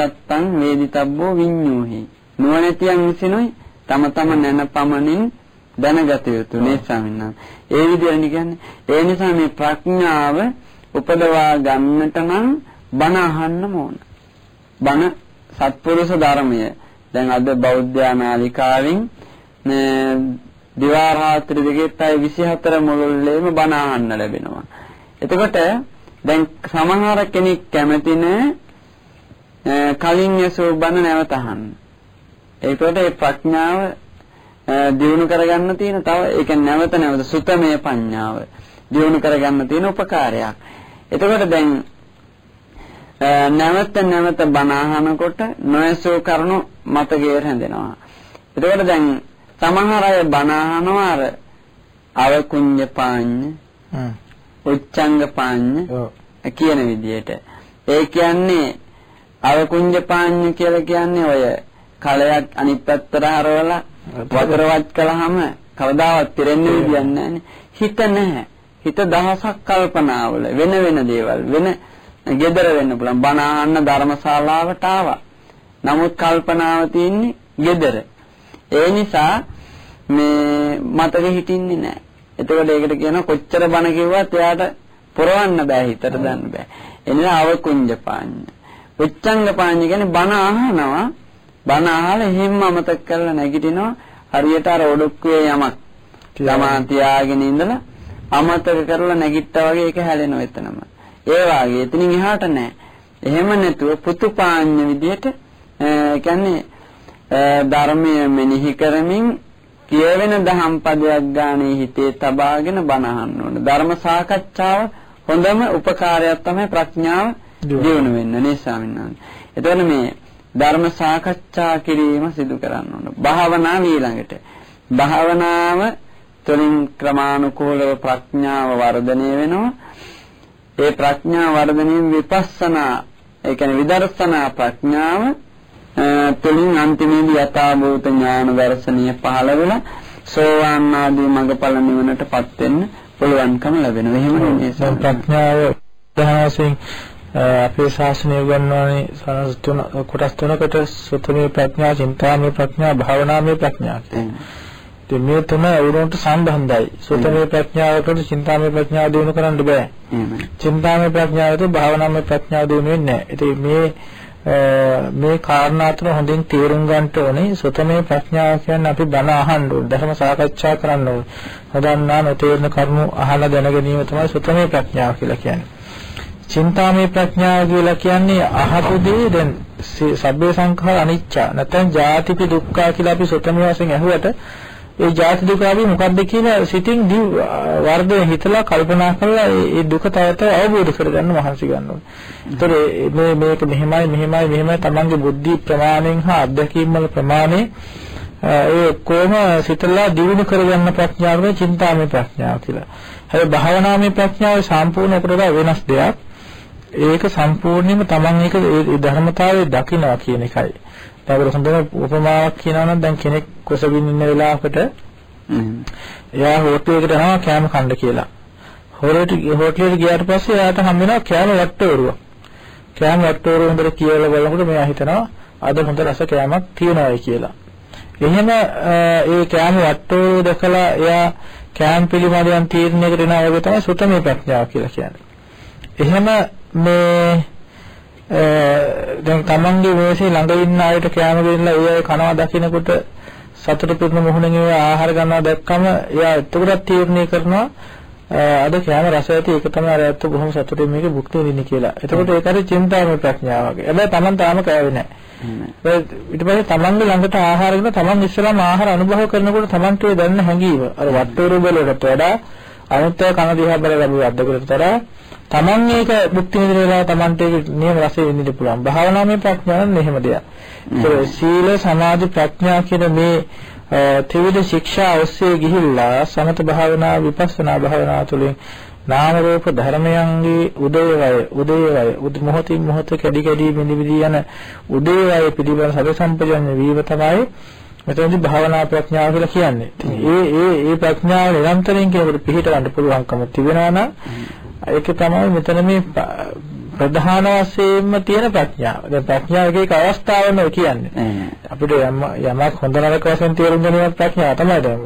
පච්චත්තං වේදිතබ්බෝ විඤ්ඤෝහි. නුවණැතියන් විසිනුයි තම තම නැන පමණින් දැනගත යුතු නේ ස්වාමීන් ඒ විදිහට කියන්නේ ඒ නිසා මේ ප්‍රඥාව උපදවා ගන්නට නම් බණ අහන්න ඕන. බණ සත්පුරුෂ ධර්මය. දැන් අද බෞද්ධ නාලිකාවෙන් දිවා රාත්‍රී දෙකෙත් අය 24 මුළුල්ලේම බණ අහන්න ලැබෙනවා. එතකොට දැන් සමහර කෙනෙක් කැමති කලින් යසෝ බණ නැවත අහන්න. ඒකට ඒ ප්‍රඥාව දියුණු කරගන්න තියෙන තව ඒ කියන්නේ නැවත නැවත සුතමේ පඤ්ඤාව දියුණු කරගන්න තියෙන උපකාරයක්. එතකොට දැන් නැවත නැවත බණ අහනකොට නොයසෝ කරුණු මතකයේ රැඳෙනවා. එතකොට දැන් සමහර අය බණ අහනවා අර අවකුඤ්ඤ පාඤ්ඤ උච්චංග පාඤ්ඤ කියන විදිහට. ඒ කියන්නේ අවකුඤ්ඤ පාඤ්ඤ කියලා කියන්නේ ඔය කලයක් අනිත් පැත්තට හරවලා වතුරවත් කළාම කවදාවත් පිරෙන්නේ විදියක් නැහැ හිත නැහැ. හිත දහසක් කල්පනාවල වෙන වෙන දේවල් වෙන gedara වෙන්න පුළුවන්. බණ අහන්න ධර්මශාලාවට ආවා. නමුත් කල්පනාව තියෙන්නේ gedara. ඒ නිසා මේ මතක හිටින්නේ නැහැ. එතකොට ඒකට කියනවා කොච්චර බණ කිව්වත් එයාට පුරවන්න බෑ හිතට දාන්න බෑ. එනිසා අවකුංජ පාඤ්ඤ. උච්චංග පාඤ්ඤ කියන්නේ බණ අහනවා. බණ අහලා එහෙම්ම අමතක කරලා නැගිටිනවා. හරියට අර ඔඩොක්කුවේ යමක් ළමා තියාගෙන ඉඳලා අමතක කරලා නැගිට්ටා වගේ ඒක හැලෙනවා එතනම. ඒ වාගේ එතනින් එහාට නෑ. එහෙම නැතුව පුතුපාඤ්ඤ විදියට කියන්නේ ධර්මය මෙනෙහි කරමින් කියවෙන දහම් පදයක් ගානේ හිතේ තබාගෙන බණ අහන්න ඕන. ධර්ම සාකච්ඡාව හොඳම උපකාරයක් තමයි ප්‍රඥාව දියුණු වෙන්න නේ ස්වාමීන් වහන්සේ. එතකොට මේ ධර්ම සාකච්ඡා කිරීම සිදු කරන්න ඕන. භාවනාව ඊළඟට. භාවනාව තුළින් ක්‍රමානුකූලව ප්‍රඥාව වර්ධනය වෙනවා. ඒ ප්‍රඥා වර්ධනයෙන් විපස්සනා ඒ කියන්නේ විදර්ශනා ප්‍රඥාව තුළින් අන්තිමේදී යථාභූත ඥාන දර්ශනීය පහළ වෙලා සෝවාන් ආදී මඟඵල නිවනටපත් වෙන්න පුළුවන්කම ලැබෙනවා. එහෙම නෙමෙයි ප්‍රඥාව දහසෙන් අපේ ශාසනය උගන්වන්නේ සනස් තුන කොටස් තුනකට සුතමේ ප්‍රඥා, චින්තාමේ ප්‍රඥා, භාවනාමේ ප්‍රඥා කියලා. මේ තුන උරුන්ට සම්බන්ධයි. සුතමේ ප්‍රඥාවට චින්තාමේ ප්‍රඥාව දිනු කරන්න බෑ. චින්තාමේ ප්‍රඥාවට භාවනාමේ ප්‍රඥාව දිනු වෙන්නේ නැහැ. මේ මේ කාරණා තුන හොඳින් තේරුම් ගන්න ඕනේ සුතමේ ප්‍රඥාව කියන්නේ අපි බණ අහන්න ඕනේ ධර්ම සාකච්ඡා කරන්න ඕනේ හොදන්නා නොතේරෙන කරුණු අහලා දැන ගැනීම තමයි සුතමේ ප්‍රඥාව කියලා කියන්නේ චින්තාමේ ප්‍රඥාව කියලා කියන්නේ අහපු දේ දැන් සබ්බේ සංඛාර අනිච්ච නැත්නම් ජාතිපි දුක්ඛ කියලා අපි සුතමේ වශයෙන් ඇහුවට ඒ ජාති දුක අපි මොකක්ද කියලා සිතින් වර්ධනය හිතලා කල්පනා කරලා ඒ දුක තව තව අවබෝධ කරගන්න මහන්සි ගන්න ඕනේ. ඒතර මේ මේක මෙහෙමයි මෙහෙමයි මෙහෙමයි තමන්ගේ බුද්ධි ප්‍රමාණයෙන් හා අධ්‍යක්ීම් වල ප්‍රමාණය ඒ කොහොම සිතලා දිනු කරගන්න ප්‍රඥාවේ චින්තාමය ප්‍රඥාව කියලා. හැබැයි භාවනාමය ප්‍රඥාව සම්පූර්ණ උකට වෙනස් දෙයක්. ඒක සම්පූර්ණයෙන්ම තමන් ඒක ධර්මතාවයේ දකිනවා කියන එකයි. තවද හොඳම උපමාවක් කියනවා නම් දැන් කෙනෙක් කුසගින්න ඉන්න වෙලාවකට එයා හෝටලයකට යනවා කෑම කන්න කියලා. හෝටලෙට හෝටලෙට ගියාට පස්සේ එයාට හම් වෙනවා කෑම වට්ටෝරුවක්. කෑම වට්ටෝරුව හොඳට කියලා බලනකොට මෙයා හිතනවා අද හොඳ රස කෑමක් තියෙනවායි කියලා. එහෙම ඒ කෑම වට්ටෝරුව දැකලා එයා කෑම පිළිබඳව තීරණයකට එනවා වගේ තමයි සුතමේ ප්‍රඥාව කියලා කියන්නේ. එහෙම මේ දැන් තමන්ගේ මේසේ ළඟ ඉන්න අයට කෑම දෙන්නලා ඒ අය කනවා දකිනකොට සතුට පිරුණු මොහොනෙන් ඒ ආහාර ගන්නවා දැක්කම එයා එතකොටත් තීරණය කරනවා අද කෑම රස ඇති ඒක තමයි අර ඇත්ත බොහොම සතුටින් මේක භුක්ති විඳින්නේ කියලා. එතකොට ඒක හරි චින්තාමය ප්‍රඥාව වගේ. හැබැයි තමන් තාම කෑවේ නැහැ. ඊට පස්සේ තමන්ගේ ළඟට ආහාර ගෙන තමන් ඉස්සරහම ආහාර අනුභව කරනකොට තමන්ට දැනෙන හැඟීම අර වට්ටෝරු බලකට වඩා අනිත් කන දිහා බලලා ලැබුව අද්දකට වඩා Taman ඒක භුක්ති විඳින වෙලාව Tamanට ඒක නියම රසය විඳින්න පුළුවන්. භාවනාමය ප්‍රඥාව නම් එහෙම දෙයක්. ඒක සීල සමාධි ප්‍රඥා කියන මේ ත්‍රිවිධ ශික්ෂා ඔස්සේ ගිහිල්ලා සමත භාවනා විපස්සනා භාවනා තුළින් නාම රූප ධර්මයන්ගේ උදේවය උදේවය මොහොතින් මොහොත කැඩි කැඩි බිඳි බිඳි යන උදේවය පිළිබඳ සද සම්පජන්‍ය වීම තමයි මෙතනදී භාවනා ප්‍රඥාව කියලා කියන්නේ. ඒ ඒ ඒ ප්‍රඥාව නිරන්තරයෙන් කෙනෙකුට පිළිහිට ගන්න පුළුවන්කම තිබෙනවා නම් ඒක තමයි මෙතන මේ ප්‍රධාන වශයෙන්ම තියෙන ප්‍රඥාව. දැන් ප්‍රඥාව එක එක අවස්ථාවන කියන්නේ. අපිට යමක් හොඳ නරක වශයෙන් තේරුම් ගැනීම ප්‍රඥාව තමයි දැන්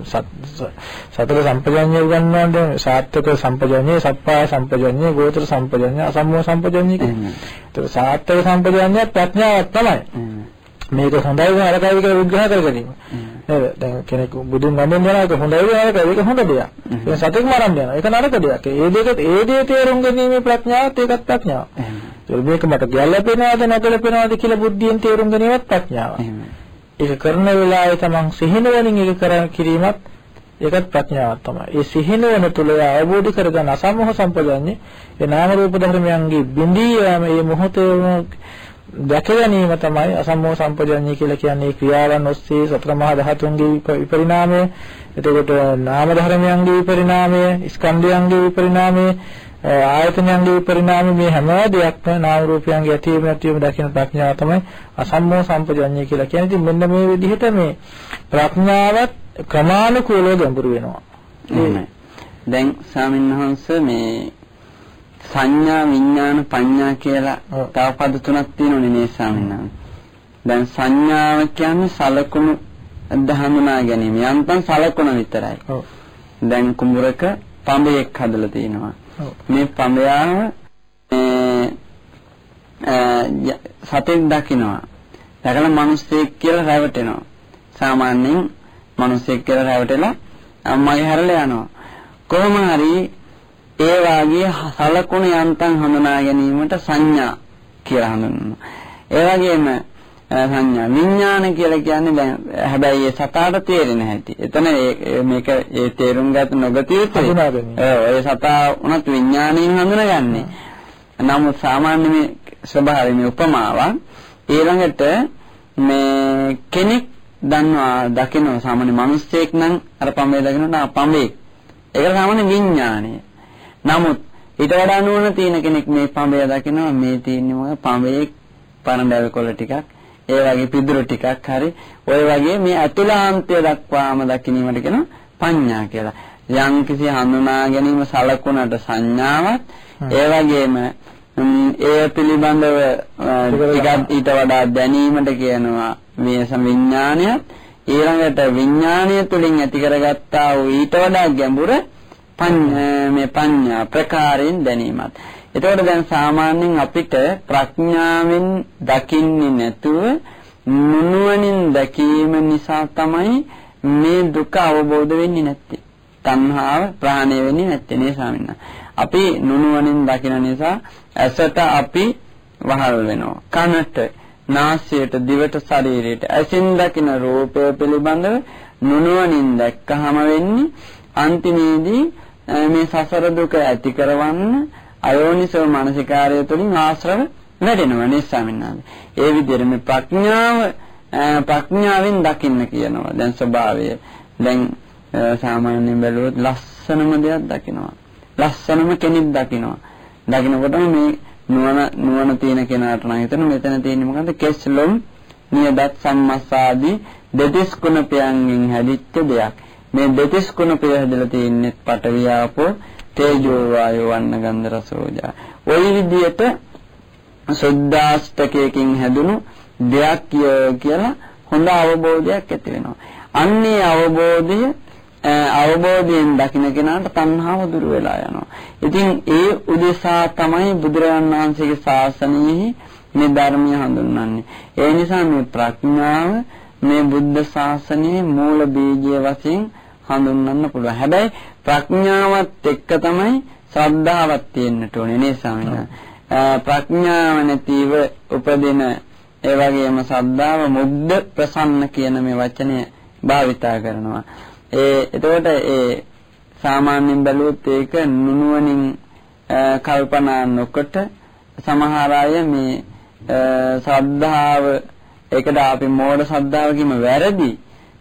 සතර සම්පජඤ්ඤය උගන්වනවා දැන් සාත්‍යක සම්පජඤ්ඤය, සප්පාය සම්පජඤ්ඤය, ගෝචර සම්පජඤ්ඤය, අසම්මෝහ සම්පජඤ්ඤය කියන්නේ. ඒක සාත්‍යක සම්පජඤ්ඤය ප්‍රඥාවක් තමයි. මේක හොඳයි නරකයි කියලා විග්‍රහ කරගැනීම. නේද? දැන් කෙනෙක් බුදුන් වඳින්න යනවා ඒක හොඳයි නරකයි ඒක හොඳ දෙයක්. ඒ සතෙක් මරන්න යනවා ඒක නරක දෙයක්. ඒ දෙක ඒ දේ තේරුම් ගැනීමේ ප්‍රඥාවත් ඒකත් ප්‍රඥාව. ඒක මේක මට ගැළපෙනවද නැගැලපෙනවද කියලා බුද්ධියෙන් තේරුම් ගැනීමත් ප්‍රඥාව. ඒක කරන වෙලාවේ තමන් සිහිනුවණින් ඒක කර කිරීමත් ඒකත් ප්‍රඥාවක් තමයි. ඒ සිහිනුවන තුල අවබෝධ කරගන්න අසම්මෝහ සම්පදන්නේ ඒ නාම රූප ධර්මයන්ගේ බිඳී යාම මේ මොහොතේම දැක ගැනීම තමයි අසම්මෝහ සම්පජඤ්ඤය කියලා කියන්නේ ක්‍රියාවන් ඔස්සේ සතර මහා ධාතුන්ගේ විපරිණාමය එතකොට නාම ධර්මයන්ගේ විපරිණාමය ස්කන්ධයන්ගේ විපරිණාමය ආයතනයන්ගේ විපරිණාමය මේ හැම දෙයක්ම නාම රූපයන්ගේ ඇතිවීම නැතිවීම දකින ප්‍රඥාව තමයි අසම්මෝහ සම්පජඤ්ඤය කියලා කියන්නේ. ඉතින් මෙන්න මේ විදිහට මේ ප්‍රඥාවත් ක්‍රමානුකූලව ගැඹුරු වෙනවා. දැන් ස්වාමීන් මේ සංඥා විඥාන පඤ්ඤා කියලා තව පද තුනක් තියෙනුනේ මේ ස්වාමීන් දැන් සංඥාව කියන්නේ සලකුණු හඳුනා ගැනීම. යන්තම් සලකුණ විතරයි. දැන් කුඹරක පඹයක් හදලා තිනවා. මේ පඹයාව සතෙක් දකිනවා. දැකලා මිනිස්සෙක් කියලා රැවටෙනවා. සාමාන්‍යයෙන් මිනිස්සෙක් කියලා රැවටෙලා අම්මගේ හැරලා යනවා. කොහොම හරි ඒ වාගේ සලකුණු යන්තම් හඳුනා ගැනීමට සංඥා කියලා හඳුන්වනවා. ඒ වගේම සංඥා විඥාන කියලා කියන්නේ දැන් හැබැයි ඒ සතාට තේරෙන හැටි. එතන මේක ඒ තේරුම් ගත නොගතිය යුතුයි. ඒ සතා උනත් විඥාණයෙන් හඳුනගන්නේ. නමුත් සාමාන්‍ය මේ ස්වභාවය මේ උපමාවක් ඊළඟට මේ කෙනෙක් දන්නවා දකින්න සාමාන්‍ය මිනිස්සෙක් නම් අර පඹේ දකින්නට පඹේ. ඒක සාමාන්‍ය විඥානය. නමුත් ඊට වඩා නුවණ තියෙන කෙනෙක් මේ පඹය දකිනවා. මේ තියෙන්නේ මොකද? පඹයේ පරණදැල් කොළ ටිකක් ඒ වගේ පිදුරු ටිකක් හරි. ඔය වගේ මේ අතුලාන්තය දක්වාම දකින්නට කියන පඤ්ඤා කියලා. යම් කිසි හඳුනා ගැනීම සලකුණට සංඥාවක්. ඒ වගේම ඒ පිළිබඳව ටිකක් ඊට වඩා දැනීමට කියනවා මේ සම්විඥානයත් ඊළඟට විඥානය තුලින් ඇති කරගත්තා වූ ඊට වඩා ගැඹුර මේ පඤ්ඤා ප්‍රකාරයෙන් දැනීමත්. එතකොට දැන් සාමාන්‍යයෙන් අපිට ප්‍රඥාවෙන් දකින්නේ නැතුව නුනුවණින් දැකීම නිසා තමයි මේ දුක අවබෝධ වෙන්නේ නැත්තේ. තණ්හාව ප්‍රහාණය වෙන්නේ නැත්තේ නේ ස්වාමීන් අපි නුනුවණින් දකින නිසා ඇසට අපි වහල් වෙනවා. කනට, නාසයට, දිවට, ශරීරයට ඇසින් දකින රූපය පිළිබඳව නුනුවණින් දැක්කහම වෙන්නේ අන්තිමේදී මේ සසර දුක ඇති කරවන්න අයෝනිසෝ මානසිකාරය තුළින් ආශ්‍රව වැඩෙනවා නේ ස්වාමීන් ඒ විදිහට මේ ප්‍රඥාව ප්‍රඥාවෙන් දකින්න කියනවා. දැන් ස්වභාවය. දැන් සාමාන්‍යයෙන් බැලුවොත් ලස්සනම දෙයක් දකිනවා. ලස්සනම කෙනෙක් දකිනවා. දකිනකොටම මේ නුවණ නුවණ තියෙන කෙනාට නම් හිතන මෙතන තියෙන්නේ මොකද්ද? කෙස්ලොම් නියදත් සම්මස්සාදී දෙතිස් කුණපයන්ගෙන් හැදිච්ච දෙයක්. මේ දෙතිස් කුණපය හැදලා තියෙන්නේ පඨවි ආපෝ තේජෝ වායෝ වන්න ගන්ධ රස ඕජා. ওই විදිහට සුද්ධාස්තකයකින් හැදුණු දෙයක් කියලා හොඳ අවබෝධයක් ඇති වෙනවා. අන්නේ අවබෝධය අවබෝධයෙන් දකින්න කෙනාට තණ්හාව දුර වෙලා යනවා. ඉතින් ඒ උදෙසා තමයි බුදුරජාණන් වහන්සේගේ ශාසනයෙහි මේ ධර්මය හඳුන්වන්නේ. ඒ නිසා මේ ප්‍රඥාව මේ බුද්ධ ශාසනයේ මූල බීජය වශයෙන් හඳුන්වන්න පුළුවන්. හැබැයි ප්‍රඥාවත් එක්ක තමයි ශ්‍රද්ධාවක් තියෙන්නට ඕනේ නේ ස්වාමීන් ප්‍රඥාව නැතිව උපදින ඒ වගේම ශ්‍රද්ධාව මුග්ධ ප්‍රසන්න කියන මේ වචනය භාවිතා කරනවා. ඒ එතකොට ඒ සාමාන්‍යයෙන් බැලුවොත් ඒක නුනුවණින් කල්පනා නොකොට සමහර අය මේ ශ්‍රද්ධාව ඒකට අපි මෝඩ ශ්‍රද්ධාව කියම වැරදි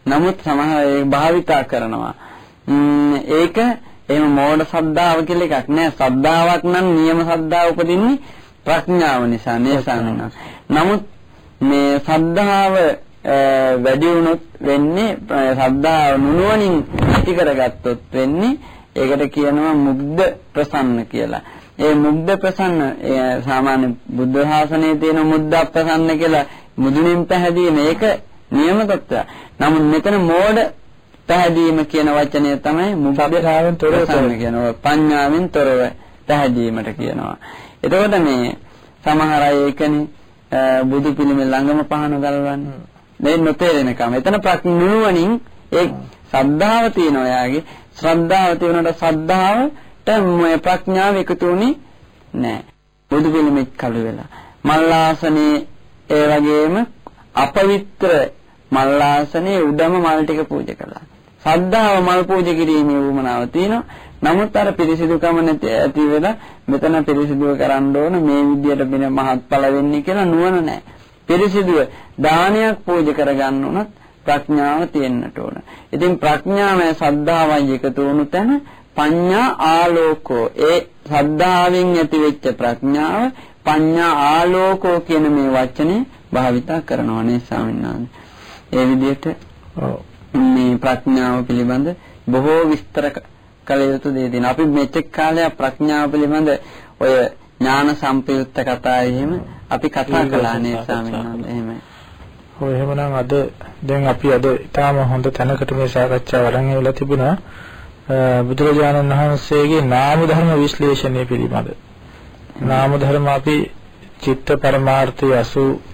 නමුත් සමහර ඒ භාවිතා කරනවා. ඒක එහෙම මෝඩ සද්ධාව කියලා එකක් නෑ. සද්ධාවක් නම් නියම සද්ධාව උපදින්නේ ප්‍රඥාව නිසා නේසානන. නමුත් මේ සද්ධාව වැඩි වුණොත් වෙන්නේ සද්ධාව නුනුවණින් ඇති කරගත්තොත් වෙන්නේ ඒකට කියනවා මුග්ධ ප්‍රසන්න කියලා. ඒ මුග්ධ ප්‍රසන්න ඒ සාමාන්‍ය බුද්ධ ශාසනයේ තියෙන මුද්ද ප්‍රසන්න කියලා මුදුනින් පැහැදීම ඒක නියම තත්ත්වයක්. නමුත් මෙතන මෝඩ පැහැදීම කියන වචනය තමයි මුග්ධාවෙන් තොරව කියනවා. පඤ්ඤාවෙන් තොරව පැහැදීමට කියනවා. එතකොට මේ සමහර අය ඒකනේ බුදු පිළිමේ ළඟම පහන ගලවන්නේ. මේ නොතේරෙනකම. එතන ප්‍රඥාවණින් ඒ සද්ධාව තියෙන ඔයාගේ ශ්‍රද්ධාව තියෙනකොට සද්ධාවට මේ ප්‍රඥාව එකතු වෙන්නේ නැහැ. බුදු පිළිමෙත් කළු වෙලා. මල්ලාසනේ ඒ වගේම අපවිත්‍ර මල්ලාසනේ උඩම මල් ටික පූජා කළා. සද්ධාව මල් පූජා කිරීමේ වුමනාව තියෙනවා. නමුත් අර පිරිසිදුකම නැති ඇති වෙලා මෙතන පිරිසිදුව කරන්න ඕන මේ විදියට බින මහත්ඵල වෙන්නේ කියලා නුවණ නැහැ. පිරිසිදුව දානයක් පූජා කරගන්න උනත් ප්‍රඥාව තියෙන්නට ඕන. ඉතින් ප්‍රඥාවයි සද්ධාවයි එකතු වුණු තැන පඤ්ඤා ආලෝකෝ ඒ සද්ධාවෙන් ඇතිවෙච්ච ප්‍රඥාව පඤ්ඤා ආලෝකෝ කියන මේ වචනේ භාවිතා කරනවා නේ ස්වාමීන් වහන්සේ. ඒ විදිහට මේ ප්‍රඥාව පිළිබඳ බොහෝ විස්තර කළ යුතු දේ දෙන. අපි මෙතෙක් කාලයක් ප්‍රඥාව පිළිබඳ ඔය ඥාන සම්පයුත්ත කතා එහෙම අපි කතා කළා නේ ස්වාමීන්. එහෙමයි. ඔය එහෙමනම් අද දැන් අපි අද ඊටාම හොඳ තැනකට මේ සාකච්ඡාව අරන් ඇවිල්ලා තිබුණා. බුදුරජාණන් වහන්සේගේ නාම ධර්ම විශ්ලේෂණය පිළිබඳ. නාම ධර්ම අපි චිත්ත පරමාර්ථය 80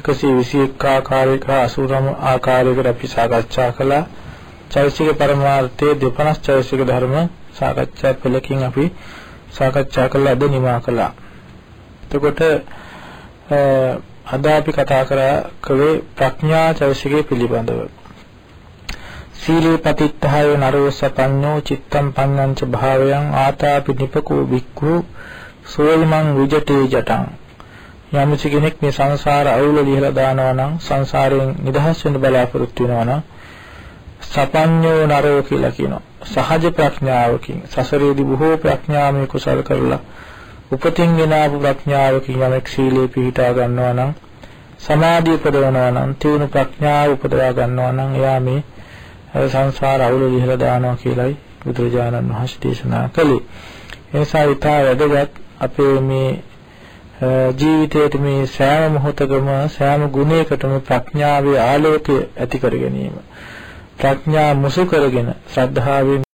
121 ආකාරයක 89 ආකාරයකට අපි සාකච්ඡා කළා. චෛසික පරමාර්ථයේ දෙපනස් චෛසික ධර්ම සාකච්ඡා පෙළකින් අපි සාකච්ඡා කළා අද නිමා කළා. එතකොට අද අපි කතා කරා කවේ ප්‍රඥා චෛසිකයේ පිළිබඳව. සීලේ පතිත්තහය නරෝසපඤ්ඤෝ චිත්තම් පඤ්ඤංච භාවයන් ආතාපි නිපකෝ වික්ඛු සෝයමං විජටේ ජටං යම්ච කෙනෙක් මේ සංසාර අවුල ලිහලා දානවා නම් සංසාරයෙන් නිදහස් වෙන්න බලාපොරොත්තු වෙනවා නම් සපඤ්ඤෝ නරෝ කියලා කියනවා. සහජ ප්‍රඥාවකින් සසරේදී බොහෝ ප්‍රඥාමය කුසල කරලා උපතින් ගෙන ආපු ප්‍රඥාවකින් යමෙක් සීලේ පිහිටා ගන්නවා නම් සමාධිය උපදවනවා නම් තියුණු ප්‍රඥාව උපදවා ගන්නවා නම් එයා මේ සංසාර අවුල විහලා දානවා කියලයි බුදුරජාණන් වහන්සේ දේශනා කළේ. ඒ නිසා ඊටා වැදගත් අපේ මේ ජීවිතයේ මේ සෑම මොහොතකම සෑම ගුණයකටම ප්‍රඥාවේ ආලෝකය ඇති කර ගැනීම. ප්‍රඥා මුසු කරගෙන ශ්‍රද්ධාවෙන්